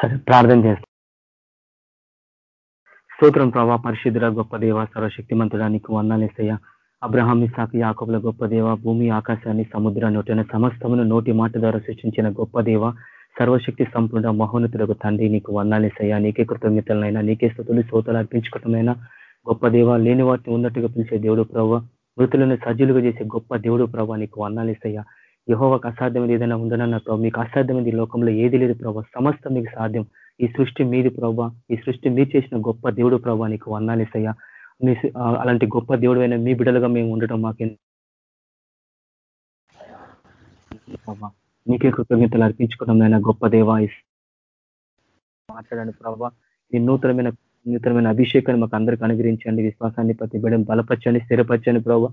సరే ప్రార్థన చేస్తాం. స్తోత్రం ప్రభా పరిశుద్ధుల గొప్ప దేవ సర్వశక్తిమంతుడానికి నీకు అబ్రహాం ఇసాక్ యాకబుల గొప్ప దేవ భూమి ఆకాశాన్ని సముద్రాన్ని ఒకటైన సమస్తమును నోటి మాట ద్వారా సృష్టించిన గొప్ప దేవ సర్వశక్తి సంపూర్ణ మహోన్నతులకు తండ్రి నీకు వందాలేసయ్యా నీకే కృతజ్ఞతలనైనా నీకే స్థుతులు శ్రోతలు అర్పించుకోవటమైనా? గొప్ప దేవ లేని వాటిని ఉన్నట్టుగా పిలిచే దేవుడు ప్రభావ మృతులను సజ్జులుగా చేసే గొప్ప దేవుడు ప్రభావ నీకు వందాలేసయ్యా యహోవాకు అసాధ్యమైనది ఏదైనా ఉందనన్న ప్రభావ మీకు అసాధ్యమైనది లోకంలో ఏది లేదు ప్రభావ సమస్త మీకు సాధ్యం. ఈ సృష్టి మీది ప్రభావ ఈ సృష్టి మీరు చేసిన గొప్ప దేవుడు ప్రభావ నీకు వందాలేసయ్యా మీ అలాంటి గొప్ప దేవుడు అయిన మీ బిడలుగా మేము ఉండటం మాకు మీకే కృతజ్ఞతలు అర్పించుకోవడం అయినా గొప్ప దేవా మాట్లాడండి ప్రభావ ఈ నూతనమైన నూతనమైన అభిషేకాన్ని మాకు అందరికీ అనుగ్రహించండి. విశ్వాసాన్ని ప్రతి బిడ్డను బలపరచండి. స్థిరపరచండి ప్రభావ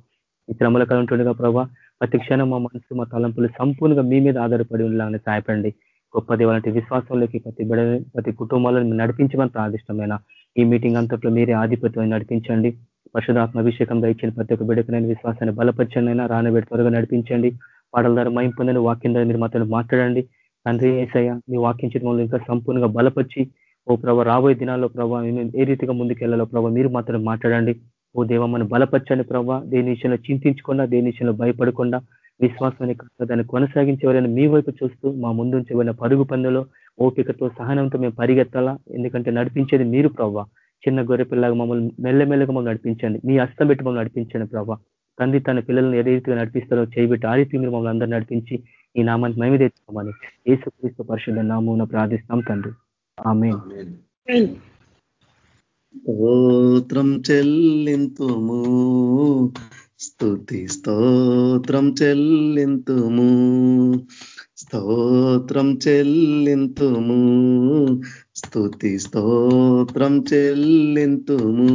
ఈ శ్రమల ఉంటుండగా ప్రభావ ప్రతి క్షణం మా మనసు మా తలంపులు సంపూర్ణంగా మీ మీద ఆధారపడి ఉండాలని సాయపడండి గొప్ప దేవాలంటే విశ్వాసంలోకి ప్రతి బిడ ప్రతి కుటుంబాలను నడిపించమని ప్రాదిష్టమైన ఈ మీటింగ్ అంతట్లో మీరే ఆధిపత్యం నడిపించండి. పరిశుధాత్మ అభిషేకంగా ఇచ్చిన ప్రతి ఒక్క బిడకనైనా విశ్వాసాన్ని బలపరచండి అయినా రానబెట్టి త్వరగా నడిపించండి. పాటల ద్వారా మైం వాక్యం ద్వారా మీరు మాత్రం మాట్లాడండి. తండ్రి ఏసయ్య మీ వాక్యం చేయడం ఇంకా సంపూర్ణంగా బలపరిచి ఓ ప్రభావ రాబోయే దినాల్లో ప్రభావ ఏ రీతిగా ముందుకెళ్ళాలో ప్రభావ మీరు మాత్రం మాట్లాడండి. ఓ దేవ మనం బలపరచండి ప్రభావ దేని విషయంలో చింతించకుండా దేని విషయంలో భయపడకుండా విశ్వాసాన్ని దాన్ని కొనసాగించేవారైనా మీ వైపు చూస్తూ మా ముందు ఉంచబడిన పరుగు పందులో ఓపికతో సహనంతో మేము పరిగెత్తాలా. ఎందుకంటే నడిపించేది మీరు ప్రభావ చిన్న గొర్రె పిల్లగా మమ్మల్ని మెల్లమెల్లగా మమ్మల్ని నడిపించండి. మీ అస్తం పెట్టి మమ్మల్ని నడిపించండి ప్రభావ తండ్రి తన పిల్లలను ఏ రీతిగా నడిపిస్తారో చేయబెట్టి ఆ రీతి మీరు మమ్మల్ని అందరూ నడిపించి ఈ నామాన్ని మేము తెచ్చుకోమని ఏసుక్రీస్తు పరిశుద్ధ నామం ప్రార్థిస్తాం తండ్రి. ఆమె స్తోత్రం చెల్లింతుము. స్థుతి స్తోత్రం చెల్లింతుము. స్తోత్రం చెల్లింతుము. స్థుతి స్తోత్రం చెల్లింతుము.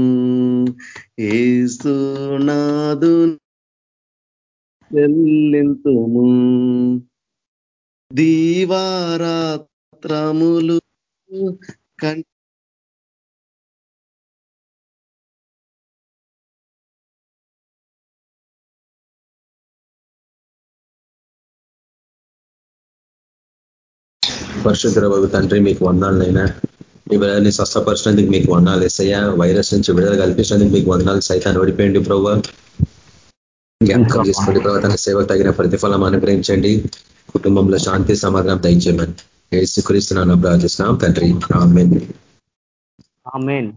ఏసునాదు చెల్లింతుము. దీవారాత్రములు కంటి పరిశుద్ధ బాబు తండ్రి మీకు వందాలనైనా మీ బిడ్డని స్వస్థపరిచినందుకు మీకు వందాలు ఎస్సయ్యా వైరస్ నుంచి విడుదల కల్పించినందుకు మీకు వందాలు సైతాన్ని ఓడిపోయండి ప్రభావ జ్ఞాపకం చేసుకోండి ప్రభావ తన సేవకు తగిన ప్రతిఫలం అనుగ్రహించండి. కుటుంబంలో శాంతి సమాధానం దయచేయమని ఏసుక్రీస్తున్నాను ప్రార్థిస్తున్నాం తండ్రి. ఆమెన్. ఆమెన్.